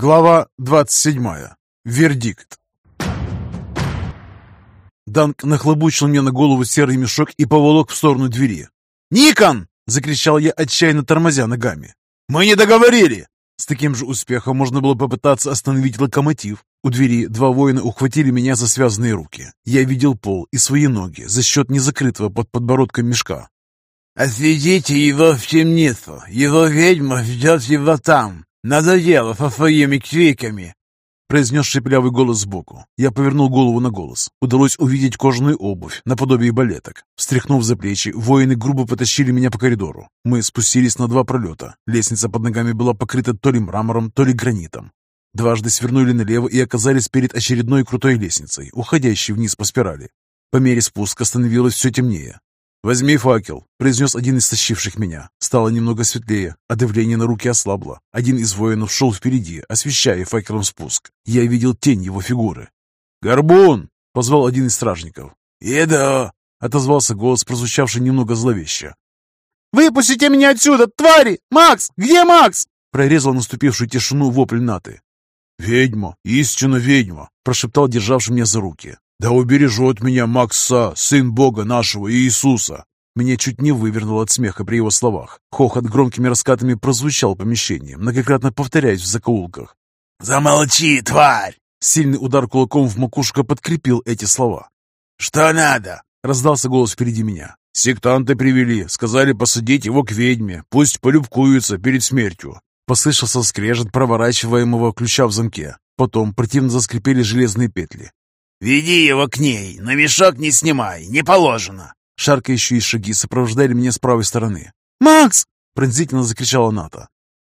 Глава 27. Вердикт. Данк нахлобучил мне на голову серый мешок и поволок в сторону двери. «Никон!» — закричал я, отчаянно тормозя ногами. «Мы не договорили!» С таким же успехом можно было попытаться остановить локомотив. У двери два воина ухватили меня за связанные руки. Я видел пол и свои ноги за счет незакрытого под подбородком мешка. «Отведите его в темницу. Его ведьма ждет его там. Надоело со своими криками!» произнес шепелявый голос сбоку. Я повернул голову на голос. Удалось увидеть кожаную обувь, наподобие балеток. Встряхнув за плечи, воины грубо потащили меня по коридору. Мы спустились на два пролета. Лестница под ногами была покрыта то ли мрамором, то ли гранитом. Дважды свернули налево и оказались перед очередной крутой лестницей, уходящей вниз по спирали. По мере спуска становилось все темнее. «Возьми факел», — произнес один из тащивших меня. Стало немного светлее, а давление на руки ослабло. Один из воинов шел впереди, освещая факелом спуск. Я видел тень его фигуры. «Горбун!» — позвал один из стражников. «Еда!» — отозвался голос, прозвучавший немного зловеще. «Выпустите меня отсюда, твари! Макс! Где Макс?» Прорезал наступившую тишину вопль Наты. «Ведьма! Истинно ведьма!» — прошептал державший меня за руки. «Да убережет меня Макса, сын Бога нашего Иисуса!» Меня чуть не вывернуло от смеха при его словах. Хохот громкими раскатами прозвучал в помещении, многократно повторяясь в закоулках. «Замолчи, тварь!» Сильный удар кулаком в макушку подкрепил эти слова. «Что надо?» — раздался голос впереди меня. «Сектанты привели, сказали посадить его к ведьме, пусть полюбкуются перед смертью». Послышался скрежет проворачиваемого ключа в замке. Потом противно заскрипели железные петли. «Веди его к ней, но мешок не снимай, не положено!» Шаркающие шаги сопровождали меня с правой стороны. «Макс!» — пронзительно закричала Ната.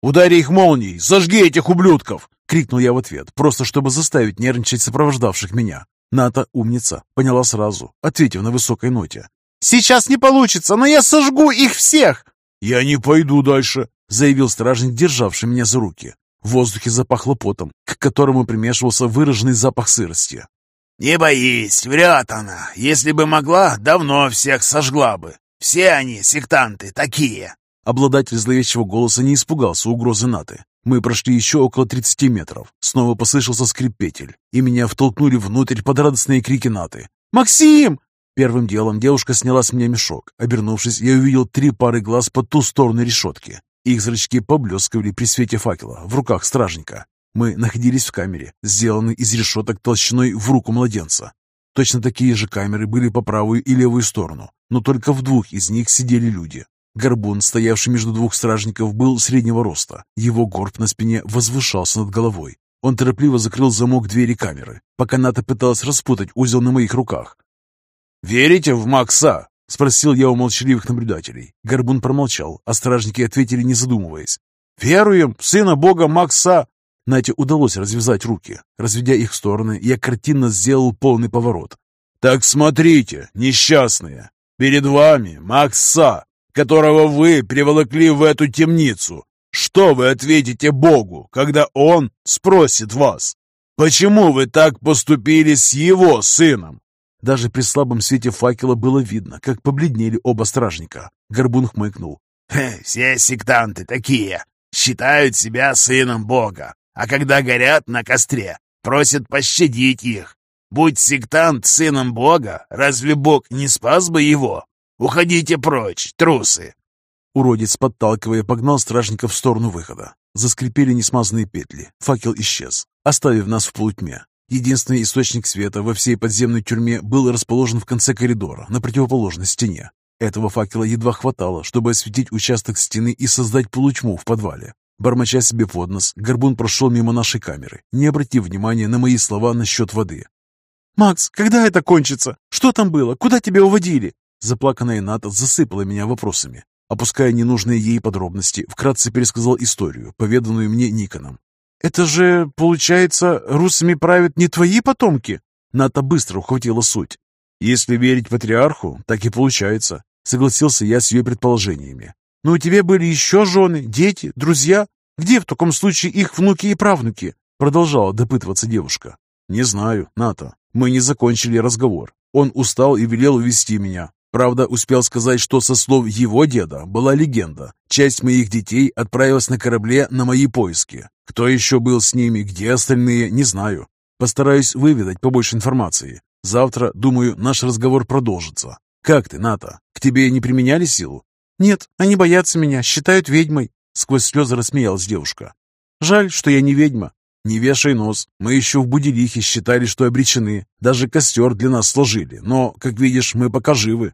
«Удари их молнией! Сожги этих ублюдков!» — крикнул я в ответ, просто чтобы заставить нервничать сопровождавших меня. Ната умница, поняла сразу, ответив на высокой ноте. «Сейчас не получится, но я сожгу их всех!» «Я не пойду дальше!» — заявил стражник, державший меня за руки. В воздухе запахло потом, к которому примешивался выраженный запах сырости. «Не боись, врет она. Если бы могла, давно всех сожгла бы. Все они, сектанты, такие!» Обладатель зловещего голоса не испугался угрозы Наты. Мы прошли еще около 30 метров. Снова послышался скрипетель, и меня втолкнули внутрь под радостные крики Наты. «Максим!» Первым делом девушка сняла с меня мешок. Обернувшись, я увидел три пары глаз по ту сторону решетки. Их зрачки поблескивали при свете факела в руках стражника. Мы находились в камере, сделанной из решеток толщиной в руку младенца. Точно такие же камеры были по правую и левую сторону, но только в двух из них сидели люди. Горбун, стоявший между двух стражников, был среднего роста. Его горб на спине возвышался над головой. Он торопливо закрыл замок двери камеры, пока Ната пыталась распутать узел на моих руках. «Верите в Макса?» — спросил я у молчаливых наблюдателей. Горбун промолчал, а стражники ответили, не задумываясь. «Веруем сына бога Макса!» Нате удалось развязать руки. Разведя их в стороны, я картинно сделал полный поворот. «Так смотрите, несчастные! Перед вами Макса, которого вы приволокли в эту темницу. Что вы ответите Богу, когда Он спросит вас? Почему вы так поступили с Его сыном?» Даже при слабом свете факела было видно, как побледнели оба стражника. Горбун хмыкнул. «Все сектанты такие, считают себя сыном Бога а когда горят на костре, просят пощадить их. Будь сектант сыном Бога, разве Бог не спас бы его? Уходите прочь, трусы!» Уродец, подталкивая, погнал стражников в сторону выхода. Заскрипели несмазанные петли. Факел исчез, оставив нас в полутьме. Единственный источник света во всей подземной тюрьме был расположен в конце коридора, на противоположной стене. Этого факела едва хватало, чтобы осветить участок стены и создать полутьму в подвале. Бормоча себе под нос, Горбун прошел мимо нашей камеры, не обратив внимания на мои слова насчет воды. «Макс, когда это кончится? Что там было? Куда тебя уводили?» Заплаканная Ната засыпала меня вопросами. Опуская ненужные ей подробности, вкратце пересказал историю, поведанную мне Никоном. «Это же, получается, русами правят не твои потомки?» Ната быстро ухватила суть. «Если верить патриарху, так и получается», согласился я с ее предположениями. Но у тебя были еще жены, дети, друзья. Где в таком случае их внуки и правнуки?» Продолжала допытываться девушка. «Не знаю, Ната. Мы не закончили разговор. Он устал и велел увести меня. Правда, успел сказать, что со слов его деда была легенда. Часть моих детей отправилась на корабле на мои поиски. Кто еще был с ними, где остальные, не знаю. Постараюсь выведать побольше информации. Завтра, думаю, наш разговор продолжится. Как ты, Ната? К тебе не применяли силу? Нет, они боятся меня, считают ведьмой. Сквозь слезы рассмеялась девушка. Жаль, что я не ведьма. Не вешай нос. Мы еще в Будилихе считали, что обречены. Даже костер для нас сложили. Но, как видишь, мы пока живы.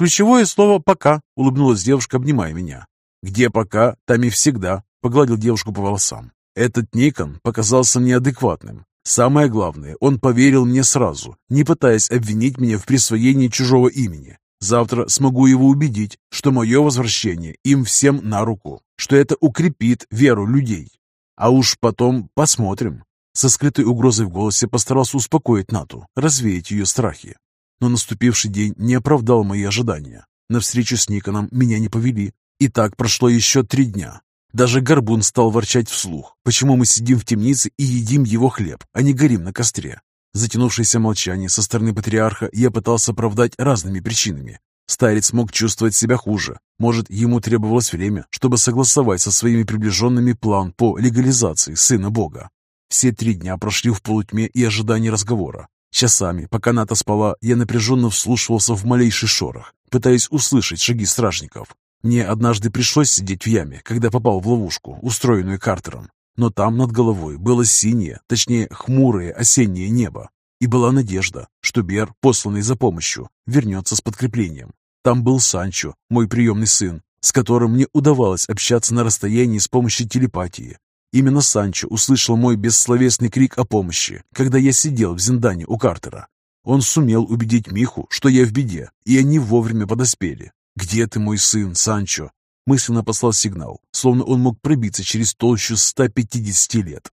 Ключевое слово «пока», — улыбнулась девушка, обнимая меня. «Где пока, там и всегда», — погладил девушку по волосам. Этот Никон показался мне адекватным. Самое главное, он поверил мне сразу, не пытаясь обвинить меня в присвоении чужого имени. Завтра смогу его убедить, что мое возвращение им всем на руку, что это укрепит веру людей. А уж потом посмотрим. Со скрытой угрозой в голосе постарался успокоить Нату, развеять ее страхи. Но наступивший день не оправдал мои ожидания. На встречу с Никоном меня не повели. И так прошло еще три дня. Даже Горбун стал ворчать вслух, почему мы сидим в темнице и едим его хлеб, а не горим на костре. Затянувшееся молчание со стороны патриарха я пытался оправдать разными причинами. Старец мог чувствовать себя хуже. Может, ему требовалось время, чтобы согласовать со своими приближенными план по легализации сына Бога. Все три дня прошли в полутьме и ожидании разговора. Часами, пока Ната спала, я напряженно вслушивался в малейший шорох, пытаясь услышать шаги стражников. Мне однажды пришлось сидеть в яме, когда попал в ловушку, устроенную Картером. Но там над головой было синее, точнее хмурое осеннее небо. И была надежда, что Бер, посланный за помощью, вернется с подкреплением. Там был Санчо, мой приемный сын, с которым мне удавалось общаться на расстоянии с помощью телепатии. Именно Санчо услышал мой бессловесный крик о помощи, когда я сидел в Зиндане у Картера. Он сумел убедить Миху, что я в беде, и они вовремя подоспели. «Где ты, мой сын, Санчо?» Мысленно послал сигнал, словно он мог пробиться через толщу 150 лет.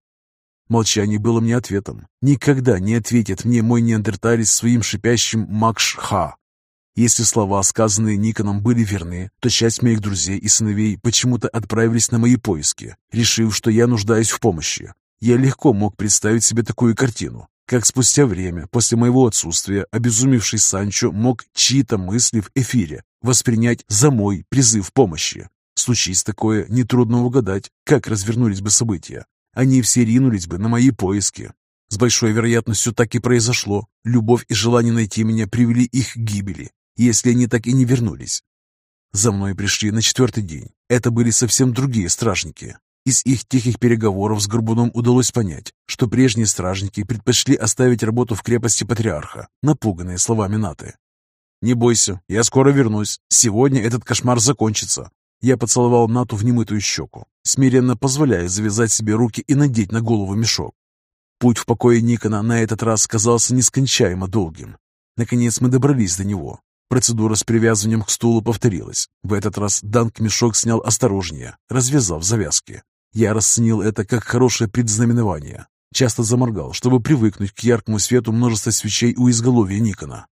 Молчание было мне ответом. Никогда не ответит мне мой неандерталец своим шипящим «Макш-ха». Если слова, сказанные Никоном, были верны, то часть моих друзей и сыновей почему-то отправились на мои поиски, решив, что я нуждаюсь в помощи. Я легко мог представить себе такую картину, как спустя время, после моего отсутствия, обезумевший Санчо мог чьи-то мысли в эфире воспринять за мой призыв помощи. Случись такое, нетрудно угадать, как развернулись бы события. Они все ринулись бы на мои поиски. С большой вероятностью так и произошло. Любовь и желание найти меня привели их к гибели если они так и не вернулись. За мной пришли на четвертый день. Это были совсем другие стражники. Из их тихих переговоров с Горбуном удалось понять, что прежние стражники предпочли оставить работу в крепости Патриарха, напуганные словами Наты. «Не бойся, я скоро вернусь. Сегодня этот кошмар закончится». Я поцеловал Нату в немытую щеку, смиренно позволяя завязать себе руки и надеть на голову мешок. Путь в покое Никона на этот раз казался нескончаемо долгим. Наконец мы добрались до него. Процедура с привязыванием к стулу повторилась. В этот раз Данк мешок снял осторожнее, развязав завязки. Я расценил это как хорошее предзнаменование. Часто заморгал, чтобы привыкнуть к яркому свету множества свечей у изголовья Никона.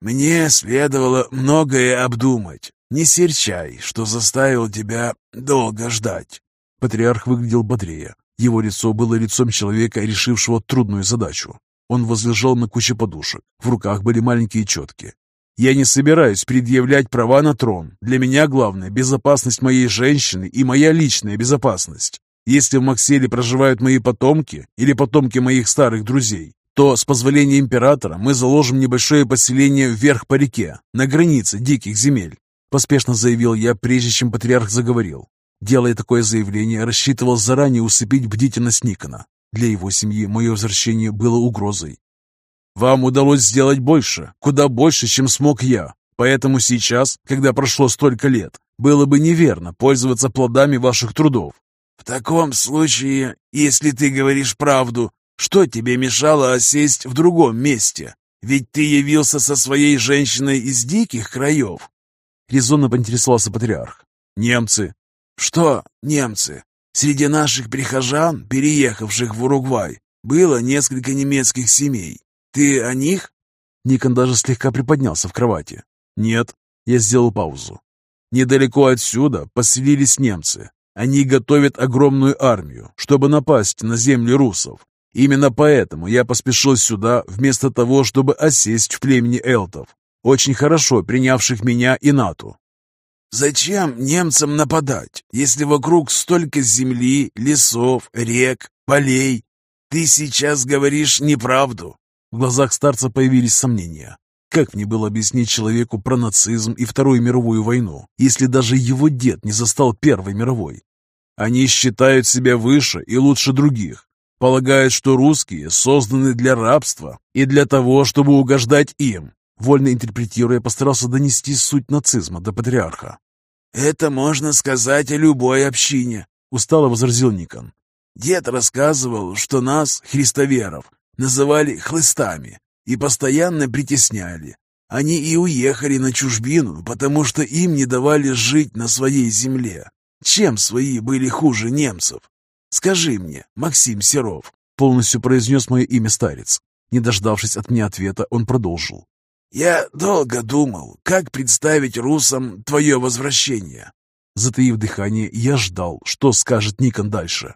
«Мне следовало многое обдумать. Не серчай, что заставил тебя долго ждать». Патриарх выглядел бодрее. Его лицо было лицом человека, решившего трудную задачу. Он возлежал на куче подушек. В руках были маленькие четки. Я не собираюсь предъявлять права на трон. Для меня главное – безопасность моей женщины и моя личная безопасность. Если в Макселе проживают мои потомки или потомки моих старых друзей, то, с позволения императора, мы заложим небольшое поселение вверх по реке, на границе диких земель», – поспешно заявил я, прежде чем патриарх заговорил. Делая такое заявление, рассчитывал заранее усыпить бдительность Никона. Для его семьи мое возвращение было угрозой. Вам удалось сделать больше, куда больше, чем смог я. Поэтому сейчас, когда прошло столько лет, было бы неверно пользоваться плодами ваших трудов. В таком случае, если ты говоришь правду, что тебе мешало осесть в другом месте? Ведь ты явился со своей женщиной из диких краев. Резонно поинтересовался патриарх. Немцы. Что немцы? Среди наших прихожан, переехавших в Уругвай, было несколько немецких семей. «Ты о них?» Никон даже слегка приподнялся в кровати. «Нет». Я сделал паузу. «Недалеко отсюда поселились немцы. Они готовят огромную армию, чтобы напасть на земли русов. Именно поэтому я поспешил сюда, вместо того, чтобы осесть в племени элтов. очень хорошо принявших меня и НАТО. Зачем немцам нападать, если вокруг столько земли, лесов, рек, полей? Ты сейчас говоришь неправду. В глазах старца появились сомнения. Как мне было объяснить человеку про нацизм и Вторую мировую войну, если даже его дед не застал Первой мировой? Они считают себя выше и лучше других, полагают, что русские созданы для рабства и для того, чтобы угождать им. Вольно интерпретируя, постарался донести суть нацизма до патриарха. «Это можно сказать о любой общине», — устало возразил Никон. «Дед рассказывал, что нас, христоверов, называли хлыстами и постоянно притесняли. Они и уехали на чужбину, потому что им не давали жить на своей земле. Чем свои были хуже немцев? Скажи мне, Максим Серов, полностью произнес мое имя старец. Не дождавшись от меня ответа, он продолжил. «Я долго думал, как представить русам твое возвращение». Затаив дыхание, я ждал, что скажет Никон дальше.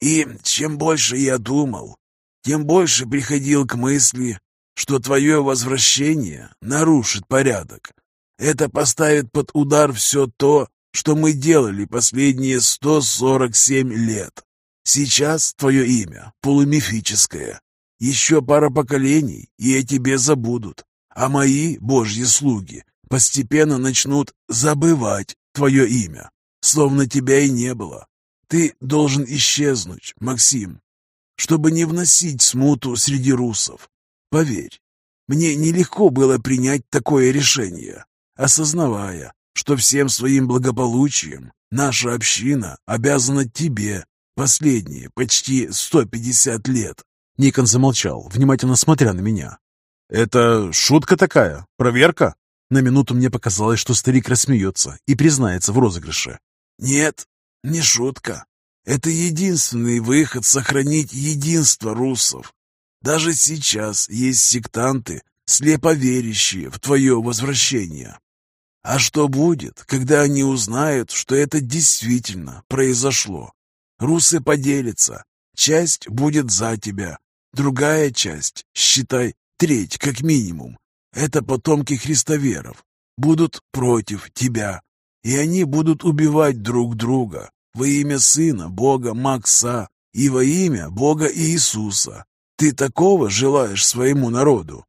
«И чем больше я думал, тем больше приходил к мысли, что твое возвращение нарушит порядок. Это поставит под удар все то, что мы делали последние 147 лет. Сейчас твое имя полумифическое. Еще пара поколений, и о тебе забудут а мои божьи слуги постепенно начнут забывать твое имя, словно тебя и не было. Ты должен исчезнуть, Максим, чтобы не вносить смуту среди русов. Поверь, мне нелегко было принять такое решение, осознавая, что всем своим благополучием наша община обязана тебе последние почти 150 лет. Никон замолчал, внимательно смотря на меня. «Это шутка такая? Проверка?» На минуту мне показалось, что старик рассмеется и признается в розыгрыше. «Нет, не шутка. Это единственный выход сохранить единство русов. Даже сейчас есть сектанты, слепо верящие в твое возвращение. А что будет, когда они узнают, что это действительно произошло? Русы поделятся. Часть будет за тебя, другая часть, считай, треть как минимум, это потомки христоверов, будут против тебя, и они будут убивать друг друга во имя Сына Бога Макса и во имя Бога Иисуса. Ты такого желаешь своему народу?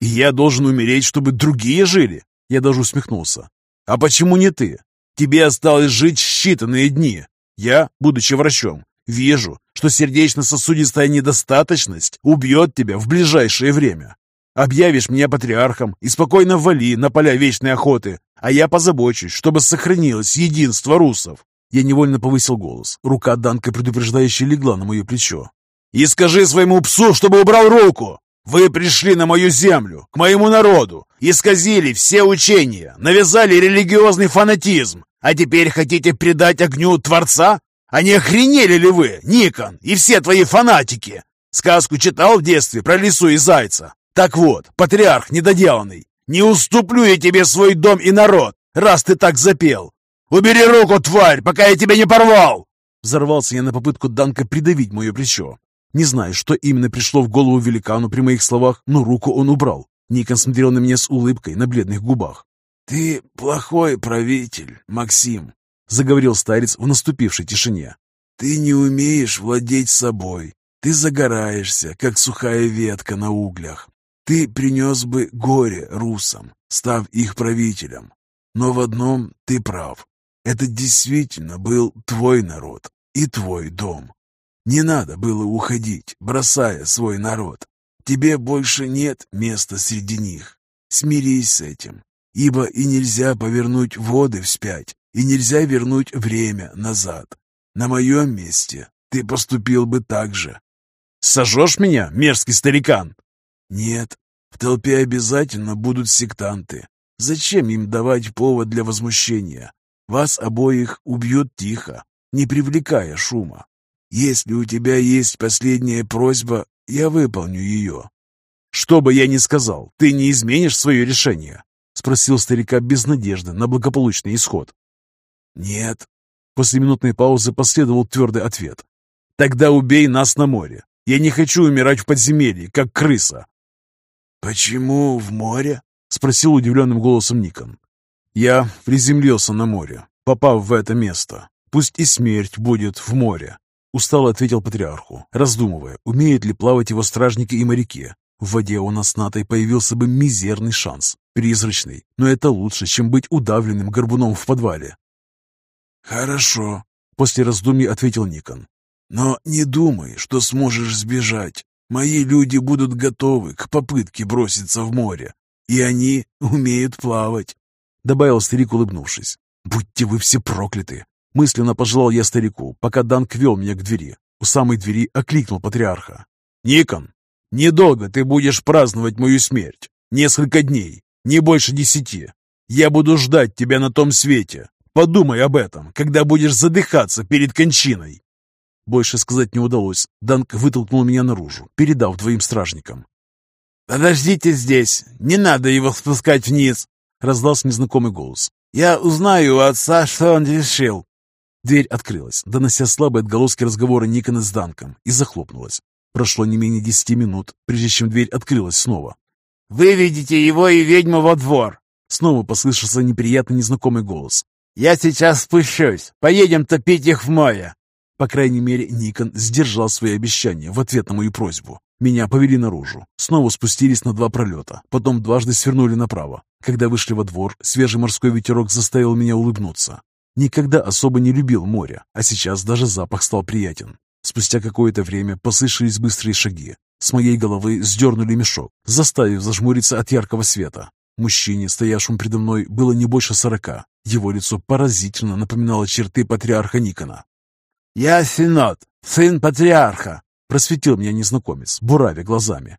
И я должен умереть, чтобы другие жили? Я даже усмехнулся. А почему не ты? Тебе осталось жить считанные дни. Я, будучи врачом, Вижу, что сердечно-сосудистая недостаточность убьет тебя в ближайшее время. Объявишь меня патриархом и спокойно вали на поля вечной охоты, а я позабочусь, чтобы сохранилось единство русов». Я невольно повысил голос. Рука Данка предупреждающе легла на мое плечо. «И скажи своему псу, чтобы убрал руку! Вы пришли на мою землю, к моему народу, исказили все учения, навязали религиозный фанатизм, а теперь хотите предать огню Творца? А не охренели ли вы, Никон, и все твои фанатики? Сказку читал в детстве про лису и зайца? Так вот, патриарх недоделанный, не уступлю я тебе свой дом и народ, раз ты так запел. Убери руку, тварь, пока я тебя не порвал!» Взорвался я на попытку Данка придавить мое плечо. Не знаю, что именно пришло в голову великану при моих словах, но руку он убрал. Никон смотрел на меня с улыбкой на бледных губах. «Ты плохой правитель, Максим», — заговорил старец в наступившей тишине. «Ты не умеешь владеть собой. Ты загораешься, как сухая ветка на углях. Ты принес бы горе русам, став их правителем. Но в одном ты прав. Это действительно был твой народ и твой дом. Не надо было уходить, бросая свой народ. Тебе больше нет места среди них. Смирись с этим, ибо и нельзя повернуть воды вспять, и нельзя вернуть время назад. На моем месте ты поступил бы так же. Сожжешь меня, мерзкий старикан? Нет, в толпе обязательно будут сектанты. Зачем им давать повод для возмущения? Вас обоих убьют тихо, не привлекая шума. Если у тебя есть последняя просьба, я выполню ее. Что бы я ни сказал, ты не изменишь свое решение? Спросил старика без надежды на благополучный исход. «Нет». После минутной паузы последовал твердый ответ. «Тогда убей нас на море. Я не хочу умирать в подземелье, как крыса». «Почему в море?» — спросил удивленным голосом Никон. «Я приземлился на море, попав в это место. Пусть и смерть будет в море», — устало ответил патриарху, раздумывая, умеют ли плавать его стражники и моряки. В воде у нас с Натой появился бы мизерный шанс, призрачный, но это лучше, чем быть удавленным горбуном в подвале. «Хорошо», — после раздумий ответил Никон. «Но не думай, что сможешь сбежать. Мои люди будут готовы к попытке броситься в море, и они умеют плавать», — добавил старик, улыбнувшись. «Будьте вы все прокляты!» Мысленно пожелал я старику, пока Данк вел меня к двери. У самой двери окликнул патриарха. «Никон, недолго ты будешь праздновать мою смерть. Несколько дней, не больше десяти. Я буду ждать тебя на том свете. Подумай об этом, когда будешь задыхаться перед кончиной». Больше сказать не удалось. Данк вытолкнул меня наружу, передав двоим стражникам. «Подождите здесь, не надо его спускать вниз!» — раздался незнакомый голос. «Я узнаю у отца, что он решил!» Дверь открылась, донося слабые отголоски разговора Никона с Данком, и захлопнулась. Прошло не менее десяти минут, прежде чем дверь открылась снова. «Выведите его и ведьму во двор!» Снова послышался неприятный незнакомый голос. «Я сейчас спущусь. Поедем топить их в море!» По крайней мере, Никон сдержал свои обещания в ответ на мою просьбу. Меня повели наружу, снова спустились на два пролета, потом дважды свернули направо. Когда вышли во двор, свежий морской ветерок заставил меня улыбнуться. Никогда особо не любил море, а сейчас даже запах стал приятен. Спустя какое-то время послышались быстрые шаги. С моей головы сдернули мешок, заставив зажмуриться от яркого света. Мужчине, стоявшему предо мной, было не больше сорока. Его лицо поразительно напоминало черты патриарха Никона. «Я Синод, сын патриарха», — просветил меня незнакомец, буравя глазами.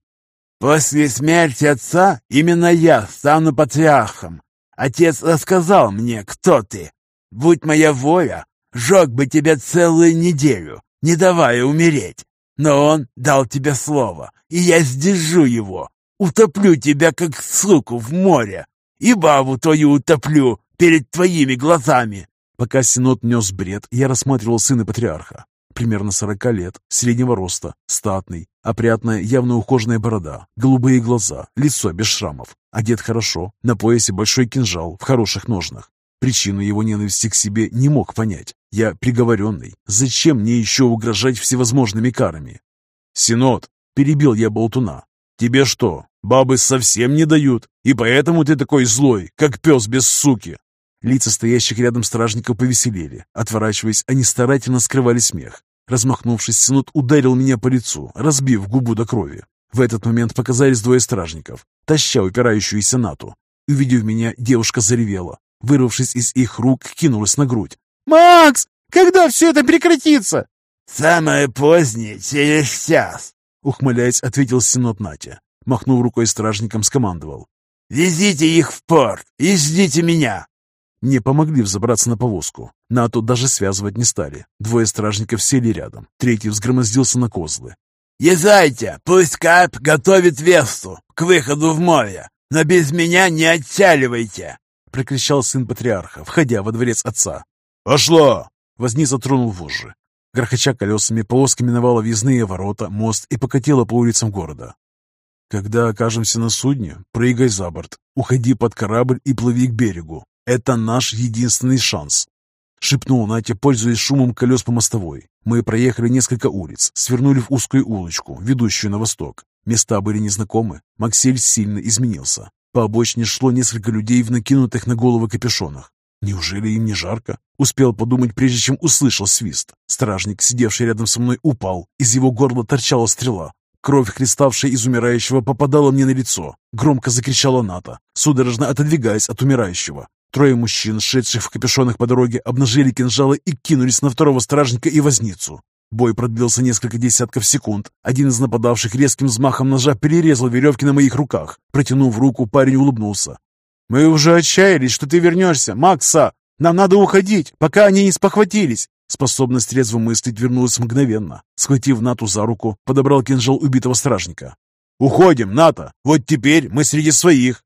«После смерти отца именно я стану патриархом. Отец рассказал мне, кто ты. Будь моя воля, жег бы тебя целую неделю, не давая умереть. Но он дал тебе слово, и я сдержу его. Утоплю тебя, как суку, в море, и бабу твою утоплю перед твоими глазами. Пока Синод нес бред, я рассматривал сына патриарха. Примерно сорока лет, среднего роста, статный, опрятная, явно ухоженная борода, голубые глаза, лицо без шрамов. Одет хорошо, на поясе большой кинжал в хороших ножнах. Причину его ненависти к себе не мог понять. Я приговоренный. Зачем мне еще угрожать всевозможными карами? «Синод!» — перебил я болтуна. «Тебе что, бабы совсем не дают? И поэтому ты такой злой, как пес без суки?» Лица стоящих рядом стражников повеселели. Отворачиваясь, они старательно скрывали смех. Размахнувшись, Синод ударил меня по лицу, разбив губу до крови. В этот момент показались двое стражников, таща упирающуюся нату. Увидев меня, девушка заревела. Вырвавшись из их рук, кинулась на грудь. «Макс, когда все это прекратится?» «Самое позднее, через час», — ухмыляясь, ответил Синод Натя. Махнув рукой стражникам, скомандовал. «Везите их в порт и ждите меня!» Мне помогли взобраться на повозку. НАТО даже связывать не стали. Двое стражников сели рядом. Третий взгромоздился на козлы. «Езайте! Пусть Кап готовит Весту к выходу в море, но без меня не отчаливайте!» прокричал сын патриарха, входя во дворец отца. «Пошло!» Возница тронул вожжи. Грохоча колесами, повозка миновала въездные ворота, мост и покатила по улицам города. «Когда окажемся на судне, прыгай за борт, уходи под корабль и плыви к берегу. Это наш единственный шанс!» Шепнул Натя, пользуясь шумом колес по мостовой. Мы проехали несколько улиц, свернули в узкую улочку, ведущую на восток. Места были незнакомы. Максель сильно изменился. По обочине шло несколько людей в накинутых на головы капюшонах. Неужели им не жарко? Успел подумать, прежде чем услышал свист. Стражник, сидевший рядом со мной, упал. Из его горла торчала стрела. Кровь, хлеставшая из умирающего, попадала мне на лицо. Громко закричала Ната, судорожно отодвигаясь от умирающего. Трое мужчин, шедших в капюшонах по дороге, обнажили кинжалы и кинулись на второго стражника и возницу. Бой продлился несколько десятков секунд. Один из нападавших резким взмахом ножа перерезал веревки на моих руках. Протянув руку, парень улыбнулся. «Мы уже отчаялись, что ты вернешься, Макса! Нам надо уходить, пока они не спохватились!» Способность трезво мыслить вернулась мгновенно. Схватив Нату за руку, подобрал кинжал убитого стражника. «Уходим, Ната! Вот теперь мы среди своих!»